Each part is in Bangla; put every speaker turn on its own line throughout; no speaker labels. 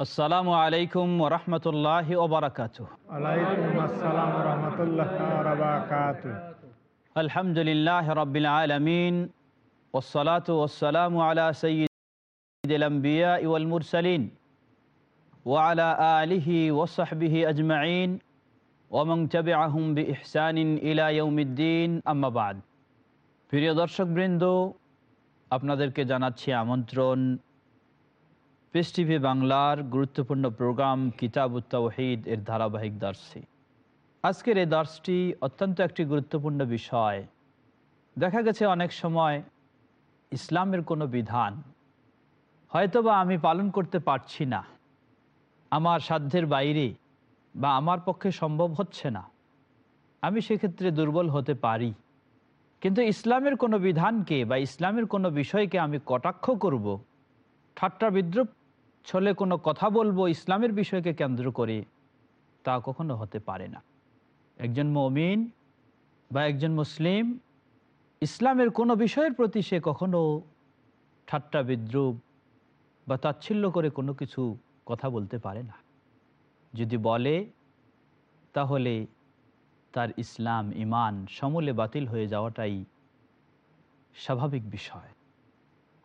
আসসালামু আলাইকুম ওবরাকাত
রহমতুল্লাহ বারাকাত
আলহামদুলিল্লাহ রবিল আলমিন ওসলাত ওসালাম আলা সঈদ আলম্বিয়া ইউল মুরসালিন ওয়ালা আলিহি ওসাহবিহি আজমাইন ওমং তবে আহম বি ইহসানিন ইলা ইয়ৌমিদ্দিন আম্মাবাদ প্রিয় দর্শকবৃন্দ আপনাদেরকে জানাচ্ছি আমন্ত্রণ পিস টিভি বাংলার গুরুত্বপূর্ণ প্রোগ্রাম কিতাব উত্তাহিদ এর ধারাবাহিক দর্শে আজকের এই দর্শটি অত্যন্ত একটি গুরুত্বপূর্ণ বিষয়। দেখা গেছে অনেক সময় ইসলামের কোনো বিধান হয়তোবা আমি পালন করতে পারছি না। আমার সাধ্যের বাইরে বা আমার পক্ষে সম্ভব হচ্ছে না। আমি সেক্ষেত্রে দুর্বল হতে পারি। কিন্তু ইসলামের কোনো বিধানকে বা ইসলামের কোনো বিষয়কে আমি কটাক্ষ করব? ঠাট্টা বিদ্রুপ ছলে কোনো কথা বলব, ইসলামের বিষয়কে কেন্দ্র করে, তা কখনো হতে পারে না। একজন মমিন বা একজন মুসলিম, ইসলামের কোনো বিষয়ের প্রতি সে কখনো ঠাট্টা, বিদ্রুপ বা তাচ্ছিল্য করে কোনো কিছু কথা বলতে পারে না। যদি বলে, তাহলে তার ইসলাম, ইমান সমূলে বাতিল হয়ে যাওয়াটাই স্বাভাবিক বিষয়।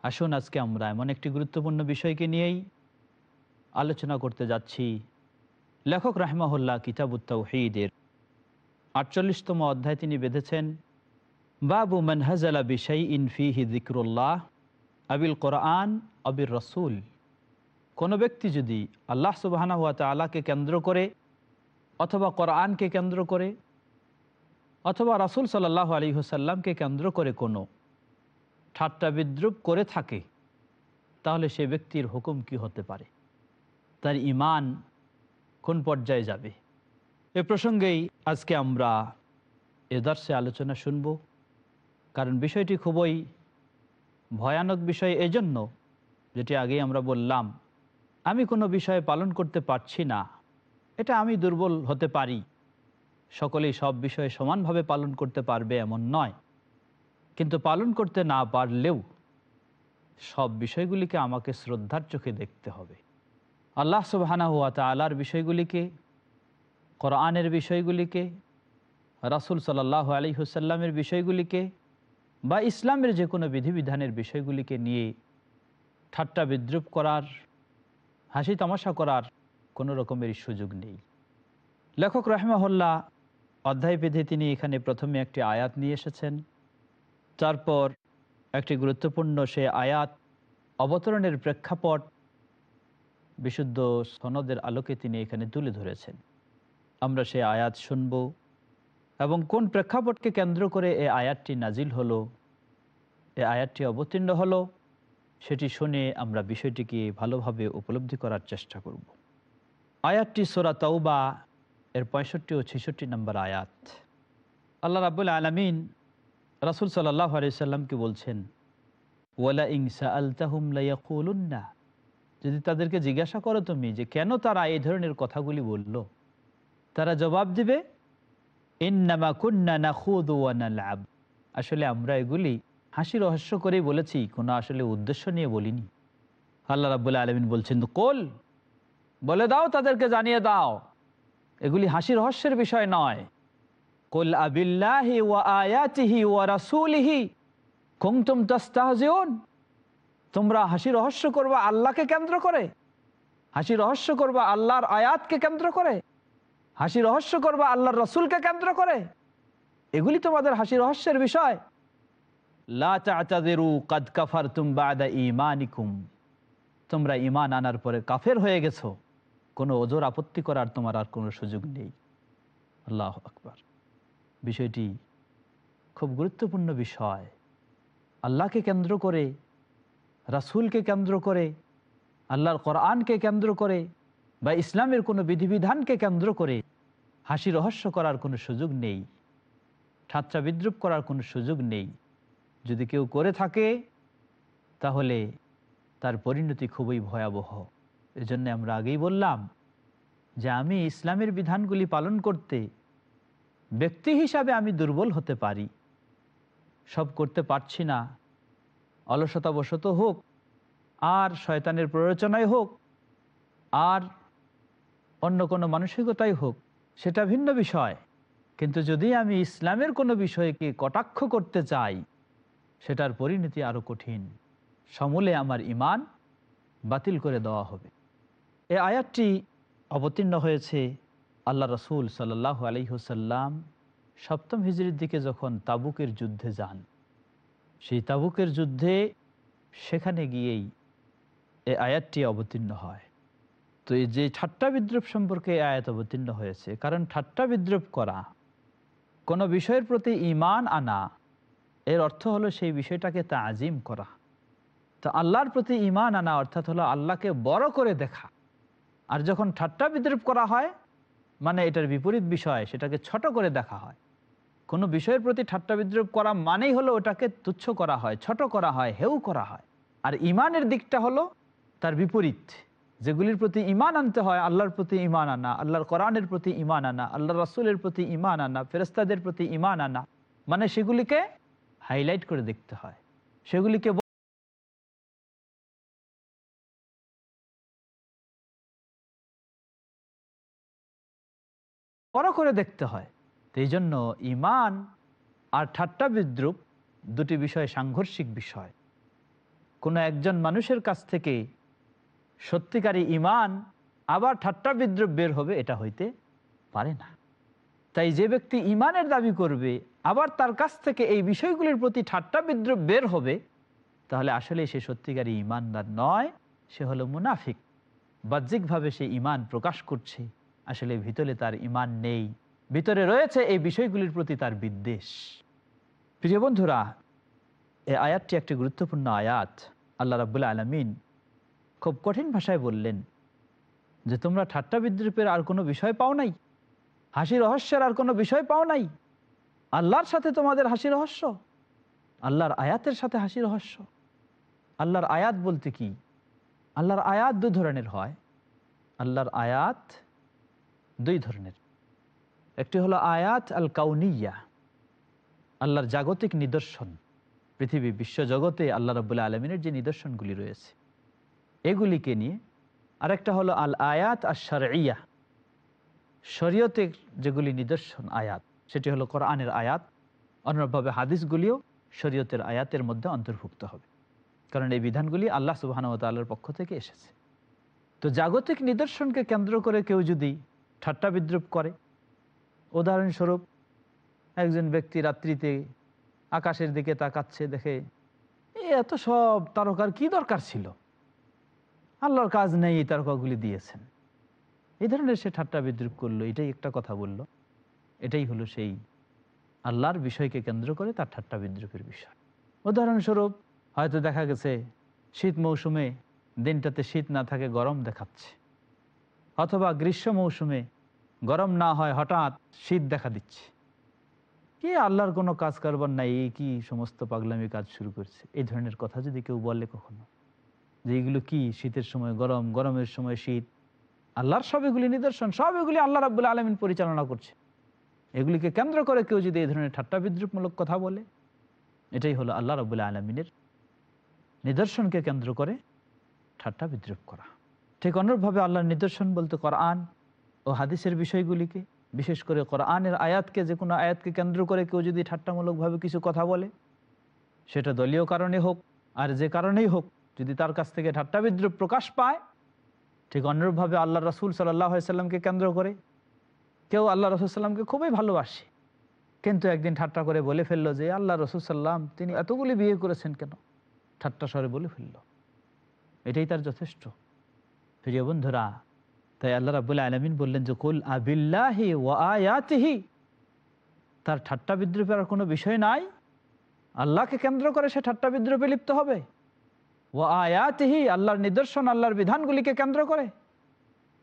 আসুন আজকে আমরা এমন একটি গুরুত্বপূর্ণ বিষয়কে নিয়েই আলোচনা করতে যাচ্ছি। লেখক রাহমাহুল্লাহ কিতাবুত্তাহিদের আটচল্লিশতম অধ্যায় তিনি বেঁধেছেন, বাবু মনহাজালা বিষয় ইনফিহি জিক্রুল্লাহ আবিল কোরআন আবির রসুল। কোনো ব্যক্তি যদি আল্লাহ সুবাহানা হুয়া আলাকে কেন্দ্র করে অথবা কোরআনকে কেন্দ্র করে অথবা রাসুল সাল্লাহ আলী হুসাল্লামকে কেন্দ্র করে কোনো ঠাট্টা বিদ্রুপ করে থাকে, তাহলে সে ব্যক্তির হুকুম কি হতে পারে? তার ইমান কোন পর্যায়ে যাবে? এ প্রসঙ্গেই আজকে আমরা এ দর্শে আলোচনা শুনব। কারণ বিষয়টি খুবই ভয়ানক বিষয় এজন্য যেটি আগেই আমরা বললাম, আমি কোনো বিষয়ে পালন করতে পারছি না। এটা আমি দুর্বল হতে পারি। সকলেই সব বিষয়ে সমানভাবে পালন করতে পারবে এমন নয়। কিন্তু পালন করতে না পারলেও সব বিষয়গুলিকে আমাকে শ্রদ্ধার চোখে দেখতে হবে। আল্লাহ সুবাহানা হুয়া তালার বিষয়গুলিকে, কোরআনের বিষয়গুলিকে, রাসুল সাল্লাহ আলী হুসাল্লামের বিষয়গুলিকে বা ইসলামের যে কোনো বিধিবিধানের বিষয়গুলিকে নিয়ে ঠাট্টা বিদ্রুপ করার, হাসি তামাশা করার কোনো রকমের সুযোগ নেই। লেখক রহমাহুল্লাহ অধ্যায় বেঁধে তিনি এখানে প্রথমে একটি আয়াত নিয়ে এসেছেন। তারপর একটি গুরুত্বপূর্ণ সে আয়াত অবতরণের প্রেক্ষাপট বিশুদ্ধ সনদের আলোকে তিনি এখানে তুলে ধরেছেন। আমরা সে আয়াত শুনব এবং কোন প্রেক্ষাপটকে কেন্দ্র করে এ আয়াতটি নাজিল হলো, এ আয়াতটি অবতীর্ণ হলো, সেটি শুনে আমরা বিষয়টিকে ভালোভাবে উপলব্ধি করার চেষ্টা করব। আয়াতটি সোরা তাওবা এর পঁয়ষট্টি ও ছেষট্টি নম্বর আয়াত। আল্লাহ রাবুল আলমিন রাসুল সাল্লাহ আলিয়াল্লামকে বলছেন ওয়ালা ইংসা আলতাহুম যদি তাদেরকে জিজ্ঞাসা করো তুমি যে কেন তারা এই ধরনের কথাগুলি বলল, তারা জবাব দিবে আসলে আমরা এগুলি হাসি রহস্য করেই বলেছি, কোনো আসলে উদ্দেশ্য নিয়ে বলিনি। আল্লাহ রাবুল্লাহ আলমিন বলছেন, কোল, বলে দাও তাদেরকে, জানিয়ে দাও। এগুলি হাসি রহস্যের বিষয় নয়। কোল আবিল্লাহি ওয়া আয়াতিহি ওয়া রাসূলিহি, কুনতুম তাস্তাহজিউন। তোমরা হাসি রহস্য করবা আল্লাহকে কেন্দ্র করে? হাসি রহস্য করবা আল্লাহর আয়াতকে কেন্দ্র করে? হাসি রহস্য করবা আল্লাহর রসুলকে কেন্দ্র করে? এগুলি তোমাদের হাসি রহস্যের বিষয়। তোমরা ইমান আনার পরে কাফের হয়ে গেছো। কোনো ওজোর আপত্তি করার তোমার আর কোনো সুযোগ নেই। আল্লাহ আকবার। বিষয়টি খুব গুরুত্বপূর্ণ বিষয়। আল্লাহকে কেন্দ্র করে রাসুলকে কেন্দ্র করে, আল্লাহর কোরআনকে কেন্দ্র করে বা ইসলামের কোনো বিধিবিধানকে কেন্দ্র করে হাসি রহস্য করার কোনো সুযোগ নেই, ঠাট্টা বিদ্রুপ করার কোনো সুযোগ নেই। যদি কেউ করে থাকে, তাহলে তার পরিণতি খুবই ভয়াবহ। এজন্য আমরা আগেই বললাম যে আমি ইসলামের বিধানগুলি পালন করতে ব্যক্তি হিসাবে আমি দুর্বল হতে পারি। সব করতে পারছি না। অলসতাবশত হোক, আর শয়তানের প্ররোচনায় হোক, আর অন্য কোনো মানসিকতাই হোক, সেটা ভিন্ন বিষয়। কিন্তু যদি আমি ইসলামের কোনো বিষয়কে কটাক্ষ করতে চাই, সেটার পরিণতি আরও কঠিন। সমূলে আমার ইমান বাতিল করে দেওয়া হবে। এ আয়াতটি অবতীর্ণ হয়েছে আল্লাহ রসুল সাল্লাহ আলহিহসাল্লাম সপ্তম হিজড়ির দিকে যখন তাবুকের যুদ্ধে যান। সেই তাবুকের যুদ্ধে সেখানে গিয়েই এ আয়াতটি অবতীর্ণ হয়। তো এই যে ঠাট্টা বিদ্রুপ সম্পর্কে এই আয়াত অবতীর্ণ হয়েছে, কারণ ঠাট্টা বিদ্রুপ করা, কোনো বিষয়ের প্রতি ইমান আনা, এর অর্থ হলো সেই বিষয়টাকে তা আজিম করা। তো আল্লাহর প্রতি ইমান আনা অর্থাৎ হলো আল্লাহকে বড় করে দেখা। আর যখন ঠাট্টা বিদ্রুপ করা হয় মানে এটার বিপরীত বিষয়, সেটাকে ছোট করে দেখা হয়। কোনো বিষয়ের প্রতি ঠাট্টা বিদ্রুপ করা মানেই হলো ওটাকে তুচ্ছ করা হয়, ছোট করা হয়, হেউ করা হয়। আর ইমানের দিকটা হলো তার বিপরীত, যেগুলির প্রতি ইমান আনতে হয়, আল্লাহর প্রতি ইমান আনা, আল্লাহর কোরআনের প্রতি ইমান আনা আল্লাহ রাসুলের প্রতি ইমান আনা ফেরস্তাদের প্রতি ইমান আনা মানে সেগুলিকে হাইলাইট করে দেখতে হয়। সেগুলিকে বড় করে দেখতে হয়। এই জন্য ইমান আর ঠাট্টা বিদ্রুপ দুটি বিষয় সাংঘর্ষিক বিষয়। কোনো একজন মানুষের কাছ থেকে সত্যিকারী ইমান আবার ঠাট্টা বিদ্রুপ বের হবে, এটা হইতে পারে না। তাই যে ব্যক্তি ইমানের দাবি করবে, আবার তার কাছ থেকে এই বিষয়গুলির প্রতি ঠাট্টা বিদ্রুপ বের হবে, তাহলে আসলে সে সত্যিকারী ইমানদার নয়, সে হলো মুনাফিক। বাহ্যিকভাবে সে ইমান প্রকাশ করছে, আসলে ভিতরে তার ইমান নেই। ভিতরে রয়েছে এই বিষয়গুলির প্রতি তার বিদ্বেষ। প্রিয় বন্ধুরা, এই আয়াতটি একটি গুরুত্বপূর্ণ আয়াত। আল্লাহ রাবুল্লা আলমিন খুব কঠিন ভাষায় বললেন যে, তোমরা ঠাট্টা বিদ্রুপের আর কোনো বিষয় পাও নাই? হাসি রহস্যের আর কোনো বিষয় পাও নাই? আল্লাহর সাথে তোমাদের হাসি রহস্য? আল্লাহর আয়াতের সাথে হাসি রহস্য? আল্লাহর আয়াত বলতে কি? আল্লাহর আয়াত দু ধরনের হয়। আল্লাহর আয়াত দুই ধরনের। একটি হলো আয়াত আল কাউনিয়া আল্লাহর জাগতিক নিদর্শন। পৃথিবী বিশ্বজগতে আল্লাহ রবুল্লা আলমিনের যে নিদর্শনগুলি রয়েছে, এগুলিকে নিয়ে আরেকটা হলো আল আয়াত আর সারিয়া শরীয়তের যেগুলি নিদর্শন আয়াত, সেটি হলো কোরআনের আয়াত, অনুরূপভাবে হাদিসগুলিও শরীয়তের আয়াতের মধ্যে অন্তর্ভুক্ত হবে। কারণ এই বিধানগুলি আল্লাহ সুবাহানুতাল্লার পক্ষ থেকে এসেছে। তো জাগতিক নিদর্শনকে কেন্দ্র করে কেউ যদি ঠাট্টা বিদ্রুপ করে উদাহরণস্বরূপ, একজন ব্যক্তি রাত্রিতে আকাশের দিকে তাকাচ্ছে, দেখে এত সব তারকার কি দরকার ছিল? আল্লাহর কাজ নেই, এই তারকাগুলি দিয়েছেন। এই ধরনের সে ঠাট্টা বিদ্রুপ করল, এটাই একটা কথা বলল। এটাই হলো সেই আল্লাহর বিষয়কে কেন্দ্র করে তার ঠাট্টা বিদ্রুপের বিষয়। উদাহরণস্বরূপ, হয়তো দেখা গেছে, শীত মৌসুমে দিনটাতে শীত না থাকে, গরম দেখাচ্ছে। অথবা গ্রীষ্ম মৌসুমে গরম না হয়, হঠাৎ শীত দেখা দিচ্ছে। কি আল্লাহর কোনো কাজ কারবার নাই এই কি সমস্ত পাগলামি কাজ শুরু করছে? এই ধরনের কথা যদি কেউ বলে কখনো, যে এইগুলো কি শীতের সময় গরম, গরমের সময় শীত? আল্লাহর সব এগুলি নিদর্শন, সব এগুলি আল্লাহ রাবুল আলমিন পরিচালনা করছে। এগুলিকে কেন্দ্র করে কেউ যদি এই ধরনের ঠাট্টা বিদ্রুপমূলক কথা বলে, এটাই হলো আল্লাহ রাবুল্লাহ আলমিনের নিদর্শনকে কেন্দ্র করে ঠাট্টা বিদ্রুপ করা। ঠিক অনুরূপভাবে আল্লাহর নিদর্শন বলতে কোরআন ও হাদিসের বিষয়গুলিকে, বিশেষ করে কোরআনের আয়াতকে, যে কোনো আয়াতকে কেন্দ্র করে কেউ যদি ঠাট্টামূলকভাবে কিছু কথা বলে, সেটা দলীয় কারণে হোক, আর যে কারণেই হোক, যদি তার কাছ থেকে ঠাট্টা বিদ্রুপ প্রকাশ পায়, ঠিক অনুরূপভাবে আল্লাহ রসুল সাল্লাহ সাল্লামকে কেন্দ্র করে, কেউ আল্লাহ রসুল সাল্লামকে খুবই ভালোবাসে, কিন্তু একদিন ঠাট্টা করে বলে ফেলল যে, আল্লাহ রসুল সাল্লাম, তিনি এতগুলি বিয়ে করেছেন কেন? ঠাট্টা স্বরে বলে ফেলল। এটাই তার যথেষ্ট। প্রিয় বন্ধুরা তাই আল্লাহ রাবুল্লাহ আলমিন বললেন যে, কুল আবিল্লাহি ও আয়াতিহি। তার ঠাট্টা বিদ্রুপের আর কোনো বিষয় নাই। আল্লাহকে কেন্দ্র করে সে ঠাট্টা বিদ্রুপে লিপ্ত হবে। ও আয়াতিহি, আল্লাহর নিদর্শন, আল্লাহর বিধানগুলিকে কেন্দ্র করে।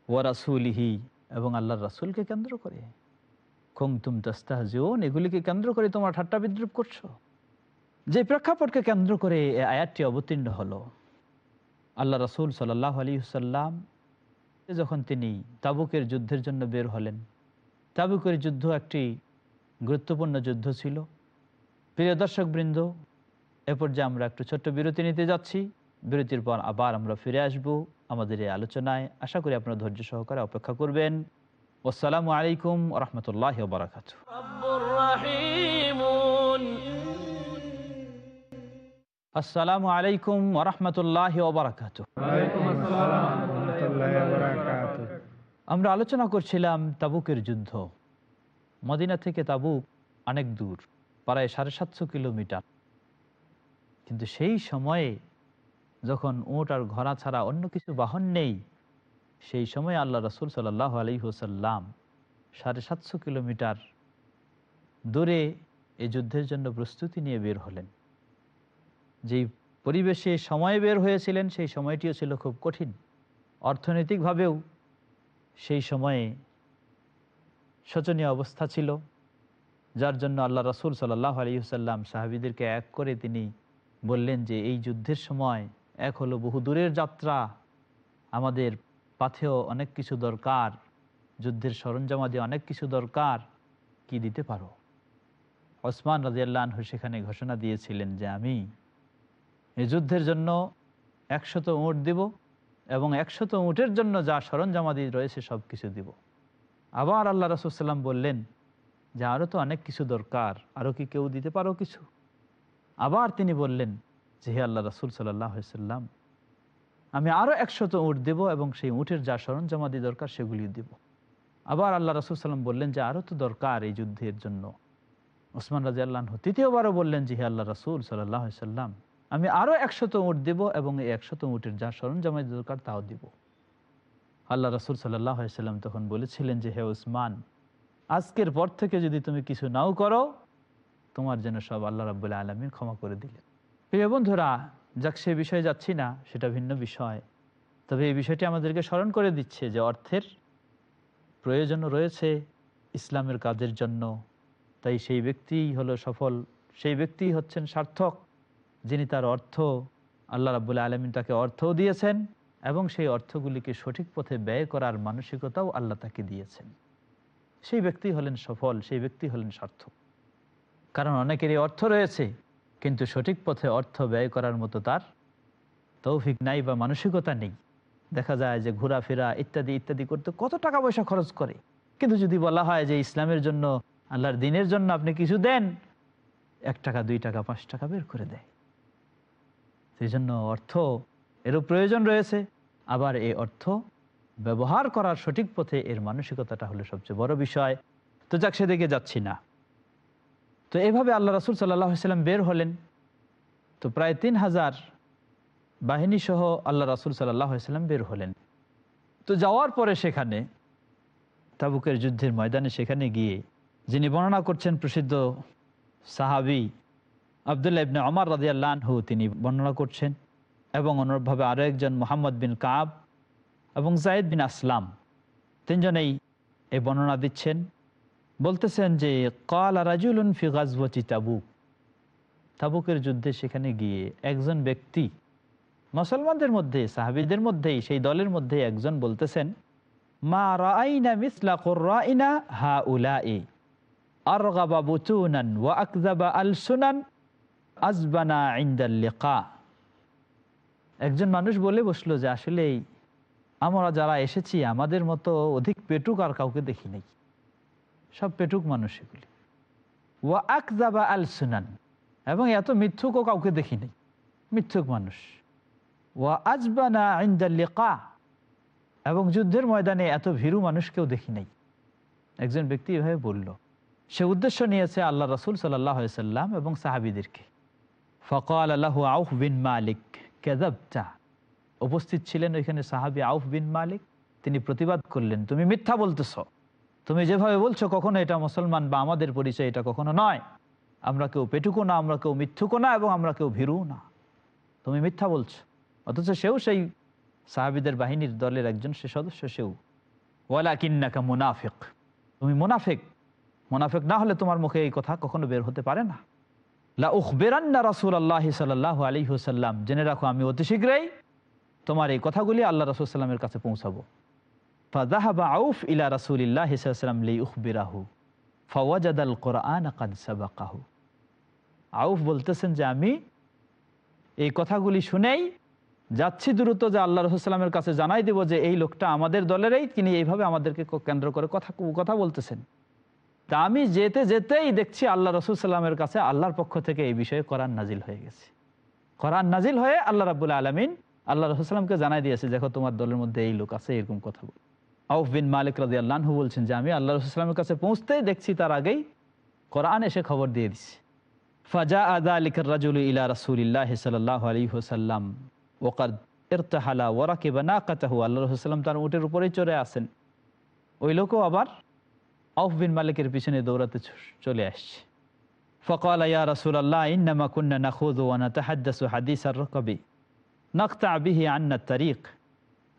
ও রাসুলিহি, এবং আল্লাহর রাসুলকে কেন্দ্র করে। খুং তুম তাস্তাহজন এগুলিকে কেন্দ্র করে তোমার ঠাট্টা বিদ্রুপ করছ। যে প্রেক্ষাপটকে কেন্দ্র করে আয়াতটি অবতীর্ণ হলো। আল্লাহ রসুল সাল্লাহ আলী সাল্লাম যখন তিনি তাবুকের যুদ্ধের জন্য বের হলেন তাবুকের যুদ্ধ একটি গুরুত্বপূর্ণ যুদ্ধ ছিল। প্রিয় দর্শকবৃন্দ এরপর যে আমরা একটু ছোট্ট বিরতি নিতে যাচ্ছি। বিরতির পর আবার আমরা ফিরে আসব আমাদের এই আলোচনায়। আশা করি আপনারা ধৈর্য সহকারে অপেক্ষা করবেন। আসসালামু আলাইকুম রহমতুল্লাহ বারাকাত আসসালামু আলাইকুম
রহমতুল্লাহ
আমরা আলোচনা করছিলাম তাবুকের যুদ্ধ। মদিনা থেকে তাবুক অনেক দূর, প্রায় সাড়ে সাতশো কিলোমিটার। কিন্তু সেই সময়ে যখন উঁট আর ঘোড়া ছাড়া অন্য কিছু বাহন নেই, সেই সময় আল্লাহ রসুল সাল্লাহ আলী হোসাল্লাম সাড়ে সাতশো কিলোমিটার দূরে এই যুদ্ধের জন্য প্রস্তুতি নিয়ে বের হলেন। যেই পরিবেশে সময় বের হয়েছিলেন, সেই সময়টিও ছিল খুব কঠিন। অর্থনৈতিকভাবেও সেই সময়ে শোচনীয় অবস্থা ছিল, যার জন্য আল্লাহ রসুল সাল্লাহ আলহিহসাল্লাম সাহাবিদেরকে এক করে তিনি বললেন যে, এই যুদ্ধের সময় এক হলো বহু দূরের যাত্রা, আমাদের পাথেও অনেক কিছু দরকার, যুদ্ধের সরঞ্জামাদি অনেক কিছু দরকার, কি দিতে পারো? ওসমান রাজিয়াল্লাহ সেখানে ঘোষণা দিয়েছিলেন যে, আমি এই যুদ্ধের জন্য একশত উঁট দিব এবং একশত উঁটের জন্য যা সরঞ্জামাদি রয়েছে সব কিছু দিব। আবার আল্লাহ রসুলাম বললেন, যে আরও তো অনেক কিছু দরকার আরও কি কেউ দিতে পারো কিছু? আবার তিনি বললেন, যে হে আল্লাহ রসুল সাল্লাম, আমি আরও একশত উঁট দেব এবং সেই উঁটের যা সরঞ্জামাদি দরকার সেগুলি দিব। আবার আল্লাহ রসুল সাল্লাম বললেন, যে আরও তো দরকার এই যুদ্ধের জন্য। ওসমান রাজি আল্লাহ তৃতীয়বারও বললেন, যে হে আল্লাহ রসুল সাল্লাহ সাল্লাম আমি আরও একশত উঁট দেব এবং এই একশত উঁটের যা সরঞ্জামাদি দরকার তাও দিব। আল্লাহ রসুল সাল্লাম তখন বলেছিলেন যে, হে উসমান, আজকের পর থেকে যদি তুমি কিছু নাও করো, তোমার যেন সব আল্লাহ রাবুল্লাহ আলমিন ক্ষমা করে দিলেন। প্রিয় বন্ধুরা, যাক সে বিষয়ে যাচ্ছি না, সেটা ভিন্ন বিষয়। তবে এই বিষয়টি আমাদেরকে স্মরণ করে দিচ্ছে যে, অর্থের প্রয়োজন রয়েছে ইসলামের কাজের জন্য। তাই সেই ব্যক্তিই হলো সফল, সেই ব্যক্তিই হচ্ছেন সার্থক। যিনি তার অর্থ, আল্লাহ রাবুল্লাহ আলমিন তাকে অর্থও দিয়েছেন এবং সেই অর্থগুলিকে সঠিক পথে ব্যয় করার মানসিকতাও আল্লাহ তাকে দিয়েছেন। সেই ব্যক্তি হলেন সফল, সেই ব্যক্তি হলেন সার্থক। কারণ অনেকেরই অর্থ রয়েছে, কিন্তু সঠিক পথে অর্থ ব্যয় করার মতো তার তৌফিক নাই বা মানসিকতা নেই। দেখা যায় যে ঘোরাফেরা ইত্যাদি ইত্যাদি করতে কত টাকা পয়সা খরচ করে। কিন্তু যদি বলা হয় যে ইসলামের জন্য, আল্লাহর দিনের জন্য আপনি কিছু দেন, এক টাকা, দুই টাকা, পাঁচ টাকা বের করে দেয়। সেই জন্য অর্থ এরও প্রয়োজন রয়েছে। আবার এই অর্থ ব্যবহার করার সঠিক পথে এর মানসিকতাটা হলো সবচেয়ে বড় বিষয়। তো যাক, সেদিকে যাচ্ছি না। তো এভাবে আল্লাহ রসুল সাল্লাম বের হলেন। তো প্রায় তিন হাজার বাহিনী সহ আল্লাহ রসুল সাল্লাম বের হলেন। তো যাওয়ার পরে সেখানে তাবুকের যুদ্ধের ময়দানে সেখানে গিয়ে যিনি বর্ণনা করছেন প্রসিদ্ধ সাহাবি আবদুল্লাহ ইবনে অমর রাজিয়াল্লাহু তিনি বর্ণনা করছেন এবং অনুরূপভাবে আরও একজন মোহাম্মদ বিন কাব এবং জায়দ বিন আসলাম তিনজনেই এই বর্ণনা দিচ্ছেন। বলতেছেন যে, কাল রাজুলুন ফি গাজবতি তাবুক। তাবুকের যুদ্ধে সেখানে গিয়ে একজন ব্যক্তি মুসলমানদের মধ্যে, সাহাবিদের মধ্যেই, সেই দলের মধ্যে একজন বলতেছেন, মা রাইনা মিসলা রাইনা হা উলা উলাই আরগাবা বুতুনান ওয়া আকযাবা আলসুনান আজবানা ইনদাল লিকা। একজন মানুষ বলে বসল যে, আসলে আমরা যারা এসেছি, আমাদের মতো অধিক পেটুক আর কাউকে দেখি নাই। সব পেটুক মানুষ এগুলি। ওয়া আকজাবা আল সুনান এবং এত মিথ্যুকও কাউকে দেখি নাই। মিথ্যুক মানুষ। ওয়া আজবানা ইন্দাল্লিকা এবং যুদ্ধের ময়দানে এত ভীরু মানুষকেও দেখি নাই। একজন ব্যক্তি এভাবে বলল। সে উদ্দেশ্য নিয়েছে আল্লাহ রসুল সাল্লাহ সাল্লাম এবং সাহাবিদেরকে। ফকাল আল্লাহ আউফ বিন মালিক কেদাবটা উপস্থিত ছিলেন ওইখানে সাহাবি আউফ বিন মালিক, তিনি প্রতিবাদ করলেন, তুমি মিথ্যা বলতেছ। তুমি যেভাবে বলছো, কখনো এটা মুসলমান বা আমাদের পরিচয়, এটা কখনো নয়। আমরা কেউ পেটুকো না, আমরা কেউ মিথ্যুকো না এবং আমরা কেউ ভীরু না। তুমি মিথ্যা বলছো। অথচ সেও সেই সাহাবিদের বাহিনীর দলের একজন সে সদস্য সেও। ওয়ালা কিন্নাকা মুনাফিক। তুমি মুনাফিক। মুনাফিক না হলে তোমার মুখে এই কথা কখনো বের হতে পারে না। লা উখবেরান্না রাসুল আল্লাহ সাল্লাহ আলী হুসাল্লাম জেনে রাখো, আমি অতি শীঘ্রই তোমার এই কথাগুলি আল্লাহ রসুল সাল্লামের কাছে পৌঁছাবো। ফাদাহাবা আউফ ইলা রাসুলিল্লাহ সাল্লাম লি উখবিরাহু ফওয়াজাদ আল কোরআন কাদ সাবাকাহু। আউফ বলতেছেন যে, আমি এই কথাগুলি শুনেই যাচ্ছি দ্রুত যে আল্লাহ রসুলামের কাছে জানাই দেব যে, এই লোকটা আমাদের দলেরই, তিনি এইভাবে আমাদেরকে কেন্দ্র করে কথা কথা বলতেছেন। তা আমি যেতে যেতেই দেখছি আল্লাহ রসুল সাল্লামের কাছে আল্লাহর পক্ষ থেকে এই বিষয়ে কোরআন নাজিল হয়ে গেছে। কোরআন নাজিল হয়ে আল্লাহ রাবুল্লাহ আলমিন আল্লাহ রসুলামকে জানাই দিয়েছে, দেখো, তোমার দলের মধ্যে এই লোক আছে, এরকম কথা বল। আউফ বিন মালিক রাজি আল্লাহু বলছেন যে, আমি আল্লাহ রসুলামের কাছে পৌঁছতেই দেখছি তার আগেই কোরআন এসে খবর দিয়ে দিচ্ছে ফাজা আদা আলিকর রাজুল ইলা রসুলিল্লাহ সাল্লাহ আলী হোসাল্লাম ওকাদ ইরতাহালা ওরাকে বা না কাতাহু আল্লাহ রসুলাম তার উটের উপরেই চড়ে আসেন। ওই লোকও আবার আউফ বিন মালিকের পিছনে দৌড়াতে চলে আসছে। ফকাল, ইয়া রাসুলাল্লাহ, ইন্নামা কুন্না নাখুদ ওয়ানা তাহাদ্দাসু হাদিস আর-রকবি নক্তা আবিহি আন্না তারিক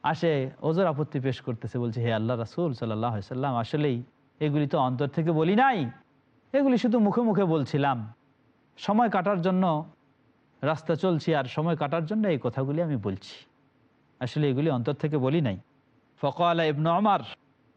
আসে, ওজোর আপত্তি পেশ করতেছে, বলছে, হে আল্লাহ রাসুল সাল্লাহ সাল্লাম আসলেই এগুলি তো অন্তর থেকে বলি নাই। এগুলি শুধু মুখে মুখে বলছিলাম। সময় কাটার জন্য রাস্তা চলছি, আর সময় কাটার জন্য এই কথাগুলি আমি বলছি। আসলে এগুলি অন্তর থেকে বলি নাই। ফকাল ইবনু আমার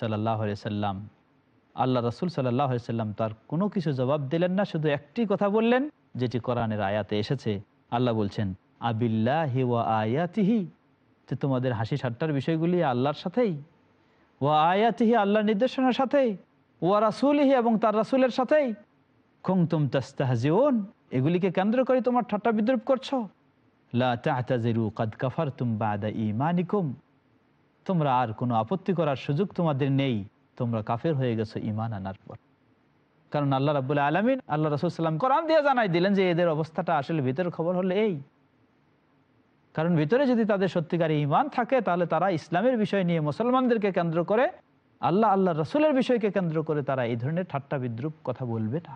সাল্লাল্লাহু আলাইহি সাল্লাম, আল্লাহ রাসূল আলাইহি সাল্লাম তার কোনো কিছু জবাব দিলেন না, শুধু একটি কথা বললেন, যেটি কোরআনের আয়াতে এসেছে। আল্লাহ বলছেন, আবিল্লাহি ওয়া আয়াতিহি যে তোমাদের হাসি ঠাট্টার বিষয়গুলি আল্লাহর সাথেই, ওয়া আয়াতিহি আল্লাহর নির্দেশনার সাথেই ওয়া রাসূলিহি এবং তার রাসূলের সাথেই কুনতুম তাস্তাহজিউন এগুলিকে কেন্দ্র করে তোমার ঠাট্টা বিদ্রুপ করছ। লা তা'তাযিরু কাদ কাফারতুম বাদা ঈমানিকুম তোমরা আর কোনো আপত্তি করার সুযোগ তোমাদের নেই। তোমরা কাফের হয়ে গেছো ঈমান আনার পর। কারণ আল্লাহ রাব্বুল আলামিন, আল্লাহ রাসূল সাল্লাম কোরআন দিয়ে জানাই দিলেন যে এদের অবস্থাটা আসলে ভিতরের খবর হলো এই। কারণ ভিতরে যদি তাদের সত্যিকার ইমান থাকে, তাহলে তারা ইসলামের বিষয় নিয়ে মুসলমানদেরকে কেন্দ্র করে, আল্লাহ আল্লাহ রসুলের বিষয়কে কেন্দ্র করে তারা এই ধরনের ঠাট্টা বিদ্রুপ কথা বলবে না।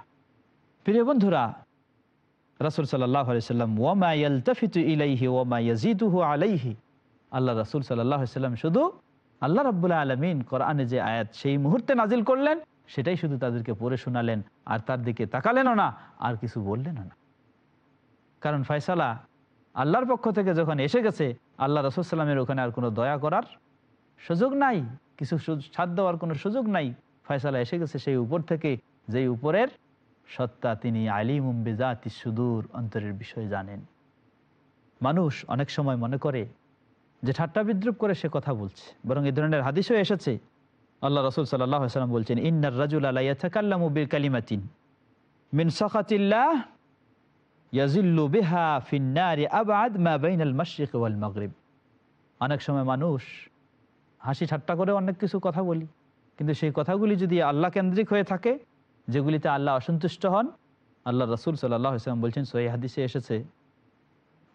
প্রিয় বন্ধুরা, রাসুল সাল্লাহ সাল্লাম ওয়ামা ইয়ালতাফিতু ইলাইহি ওয়ামা আলাইহি। আল্লাহ রাসুল সাল্লাম শুধু আল্লাহ রাব্বুল আলমিন কোরআনে যে আয়াত সেই মুহূর্তে নাজিল করলেন, সেটাই শুধু তাদেরকে পড়ে শোনালেন, আর তার দিকে তাকালেনও না, আর কিছু বললেনও না। কারণ ফয়সালা আল্লাহর পক্ষ থেকে যখন এসে গেছে, আল্লাহ রসুল সাল্লামের ওখানে আর কোনো দয়া করার সুযোগ নাই, কিছু ছাড় দেওয়ার কোনো সুযোগ নাই। ফয়সালা এসে গেছে সেই উপর থেকে, যেই উপরের সত্তা তিনি আলিম বেজাতি সুদূর অন্তরের বিষয় জানেন। মানুষ অনেক সময় মনে করে যে ঠাট্টা বিদ্রুপ করে সে কথা বলছে। বরং এই ধরনের হাদিসও এসেছে। আল্লাহ রসুল সাল্লাম বলছেন, ইন্নার রাজুল আল্লাহ ইয়াতাকাল্লামু বিল কালিমাতিন মিন আবাদ মাগরিব। অনেক সময় মানুষ হাসি ঠাট্টা করে অনেক কিছু কথা বলি। কিন্তু সেই কথাগুলি যদি আল্লাহ কেন্দ্রিক হয়ে থাকে, যেগুলিতে আল্লাহ অসন্তুষ্ট হন, আল্লাহ রসুল সাল্লাহ ইসলাম বলছেন সহি হাদিসে এসেছে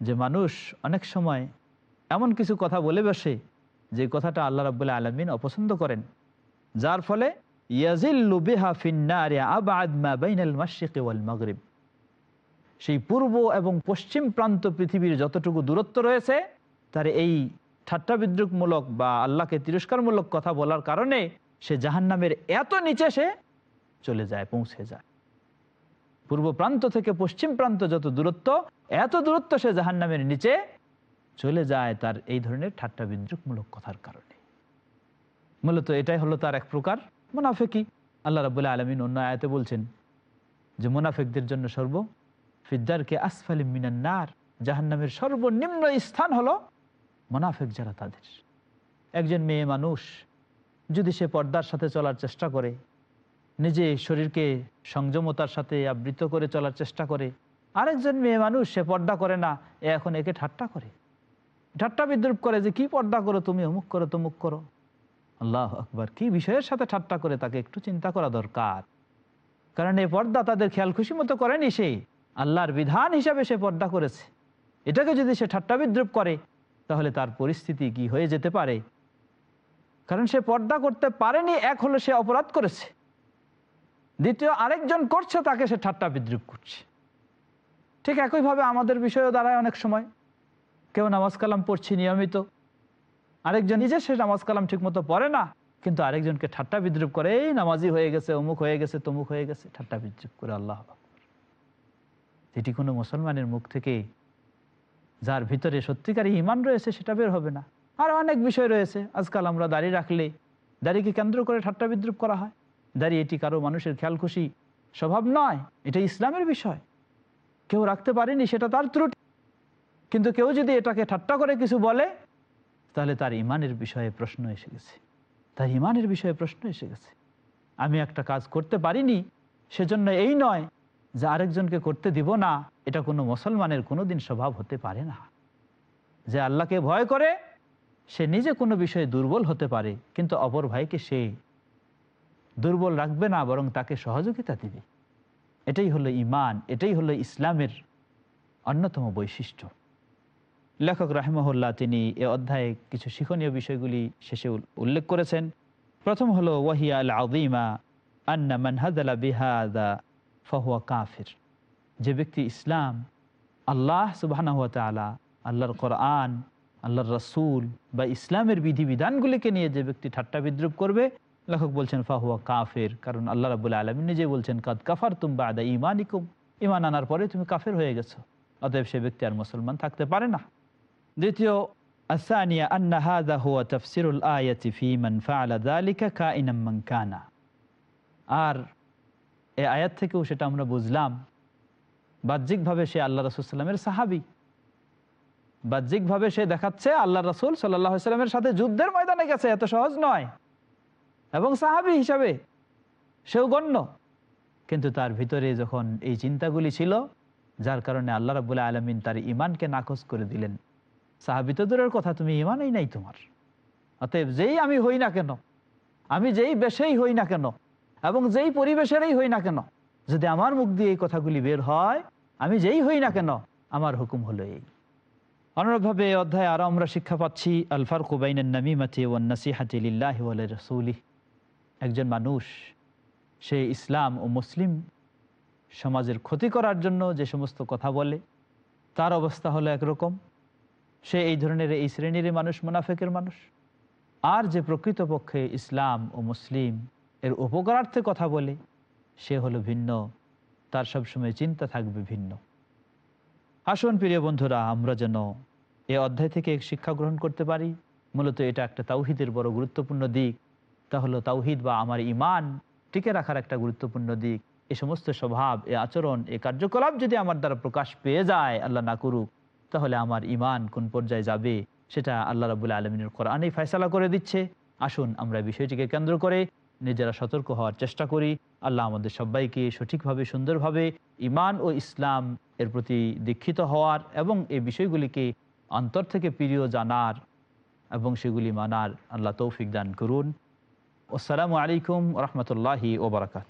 যে মানুষ অনেক সময় এমন কিছু কথা বলে বসে যে কথাটা আল্লাহ রাবুল্লাহ আলমিন অপছন্দ করেন। যার ফলে সেই পূর্ব এবং পশ্চিম প্রান্ত পৃথিবীর যতটুকু দূরত্ব রয়েছে, তার এই ঠাট্টা বিদ্রুপমূলক বা আল্লাহকে তিরস্কারমূলক কথা বলার কারণে সে জাহান্নামের এত নিচে সে চলে যায়, পৌঁছে যায়। পূর্ব প্রান্ত থেকে পশ্চিম প্রান্ত যত দূরত্ব, এত দূরত্ব সে জাহান্নামের নিচে চলে যায় তার এই ধরনের ঠাট্টা বিদ্রুপমূলক কথার কারণে। মূলত এটাই হলো তার এক প্রকার মুনাফেকি। আল্লাহ রাবুল্লাহ আলমিন অন্য আয়াতে বলছেন যে, মুনাফেকদের জন্য সর্ব ফিদ্দারকে আসফালি মিনান্নার জাহান্নামের সর্বনিম্ন স্থান হলো মোনাফেক যারা তাদের। একজন মেয়ে মানুষ যদি সে পর্দার সাথে চলার চেষ্টা করে, নিজে শরীরকে সংযমতার সাথে আবৃত করে চলার চেষ্টা করে, আরেকজন মেয়ে মানুষ সে পর্দা করে না এখন একে ঠাট্টা করে। ঠাট্টা বিদ্রুপ করে যে, কি পর্দা করো তুমি? অমুক করো, তমুক করো। আল্লাহ আকবার। কি বিষয়ের সাথে ঠাট্টা করে তাকে একটু চিন্তা করা দরকার? কারণ এই পর্দা তাদের খেয়াল খুশি মতো করেনি সে। আল্লাহর বিধান হিসাবে সে পর্দা করেছে। এটাকে যদি সে ঠাট্টা বিদ্রুপ করে, তাহলে তার পরিস্থিতি কি হয়ে যেতে পারে? কারণ সে পর্দা করতে পারেনি, এক হলো সে অপরাধ করেছে। দ্বিতীয়, আরেকজন করছে, তাকে সে ঠাট্টা বিদ্রুপ করছে। ঠিক একইভাবে আমাদের বিষয়েও দাঁড়ায় অনেক সময়। কেউ নামাজ কালাম পড়ছি নিয়মিত। আরেকজন নিজে সে নামাজ কালাম ঠিক মতো পড়ে না, কিন্তু আরেকজনকে ঠাট্টা বিদ্রুপ করে, এই নামাজি হয়ে গেছে, অমুক হয়ে গেছে, তমুক হয়ে গেছে, ঠাট্টা বিদ্রুপ করে আল্লাহ এটি কোনো মুসলমানের মুখ থেকে যার ভিতরে সত্যিকারই ইমান রয়েছে সেটা বের হবে না। আর অনেক বিষয় রয়েছে, আজকাল আমরা দাড়ি রাখলে দাড়িকে কেন্দ্র করে ঠাট্টা বিদ্রুপ করা হয়। দাড়ি এটি কারও মানুষের খেয়াল খুশি স্বভাব নয় এটা ইসলামের বিষয়। কেউ রাখতে পারেনি সেটা তার ত্রুটি। কিন্তু কেউ যদি এটাকে ঠাট্টা করে কিছু বলে, তাহলে তার ইমানের বিষয়ে প্রশ্ন এসে গেছে। তার ইমানের বিষয়ে প্রশ্ন এসে গেছে। আমি একটা কাজ করতে পারিনি, সেজন্য এই নয় যে আরেকজনকে করতে দিব না, এটা কোনো মুসলমানের কোনোদিন স্বভাব হতে পারে না। যে আল্লাহকে ভয় করে, সে নিজে কোনো বিষয়ে দুর্বল হতে পারে, কিন্তু অপর ভাইকে সে দুর্বল রাখবে না, বরং তাকে সহযোগিতা দিবে। এটাই হলো ইমান, এটাই হলো ইসলামের অন্যতম বৈশিষ্ট্য। লেখক রাহেমহল্লা তিনি এ অধ্যায়ে কিছু শিক্ষণীয় বিষয়গুলি শেষে উল্লেখ করেছেন। প্রথম হলো, ওয়াহিয়া আল আদিমা আন্না মানহাদালা বিহাদা ফাহুয়া কাফির। যে ব্যক্তি ইসলাম, আল্লাহ সুবাহ আল্লাহর কোরআন, আল্লাহর রসুল বা ইসলামের বিধিবিধানগুলিকে নিয়ে যে ব্যক্তি ঠাট্টা বিদ্রুপ করবে, লেখক বলছেন, ফাহুয়া কাফের। কারণ আল্লাহ রাবুল্লাহ আলমী নিজে বলছেন, কাদ কাফার তুম বা আদা ইমানিকুম ইমান আনার পরে তুমি কাফের হয়ে গেছো। অতএব সে ব্যক্তি আর মুসলমান থাকতে পারে না। দ্বিতীয়, আসানিয়া আন্না হাদা হুয়া তফসিরুল আয়াতি ফি মান ফাআলা যালিকা কাইনাম মান কানা। আর এ আয়াত থেকেও সেটা আমরা বুঝলাম, বাহ্যিকভাবে সে আল্লাহ রাসূল সাল্লামের সাহাবী। বাহ্যিকভাবে সে দেখাচ্ছে আল্লাহ রসুল সাল্লাল্লাহু সাল্লামের সাথে যুদ্ধের ময়দানে গেছে, এত সহজ নয়। এবং সাহাবী হিসাবে সেও গণ্য। কিন্তু তার ভিতরে যখন এই চিন্তাগুলি ছিল, যার কারণে আল্লাহ রাবুল্লাহ আলমিন তার ইমানকে নাকচ করে দিলেন। সাহাবি তো দূরের কথা তুমি ইমানই নাই তোমার। অতএব যেই আমি হই না কেন, আমি যেই বেশেই হই না কেন এবং যেই পরিবেশেরই হই না কেন, যদি আমার মুখ দিয়ে এই কথাগুলি বের হয়, আমি যেই হই না কেন, আমার হুকুম হলো এই। অনুরূপভাবে অধ্যায় অধ্যায়ে আরও আমরা শিক্ষা পাচ্ছি আলফার কুবাইন নামিমাতি ওয়ান নাসিহাতি লিল্লাহি ওয়া রাসূলি একজন মানুষ, সে ইসলাম ও মুসলিম সমাজের ক্ষতি করার জন্য যে সমস্ত কথা বলে, তার অবস্থা হলো একরকম। সে এই ধরনের এই শ্রেণির মানুষ, মুনাফেকের মানুষ। আর যে প্রকৃতপক্ষে ইসলাম ও মুসলিম, এর উপকারার্থে কথা বলে, সে হলো ভিন্ন। তার সবসময় চিন্তা থাকবে ভিন্ন। আসুন প্রিয় বন্ধুরা, আমরা যেন এ অধ্যায় থেকে শিক্ষা গ্রহণ করতে পারি। মূলত এটা একটা তাওহিদের বড় গুরুত্বপূর্ণ দিক। তা হলো তাওহিদ বা আমার ইমান টিকে রাখার একটা গুরুত্বপূর্ণ দিক। এ সমস্ত স্বভাব, এ আচরণ, এ কার্যকলাপ যদি আমার দ্বারা প্রকাশ পেয়ে যায়, আল্লাহ না করুক তাহলে আমার ইমান কোন পর্যায়ে যাবে সেটা আল্লাহ রাবুল্লাহ আলমিনের কোরআনেই ফয়সালা করে দিচ্ছে। আসুন আমরা বিষয়টিকে কেন্দ্র করে নিজেরা সতর্ক হওয়ার চেষ্টা করি। আল্লাহ আমাদের সবাইকে সঠিকভাবে, সুন্দরভাবে ইমান ও ইসলাম এর প্রতি দীক্ষিত হওয়ার এবং এই বিষয়গুলিকে অন্তর থেকে প্রিয় জানার এবং সেগুলি মানার আল্লাহ তৌফিক দান করুন। আসসালামু আলাইকুম রহমতুল্লাহি ওবরাকাত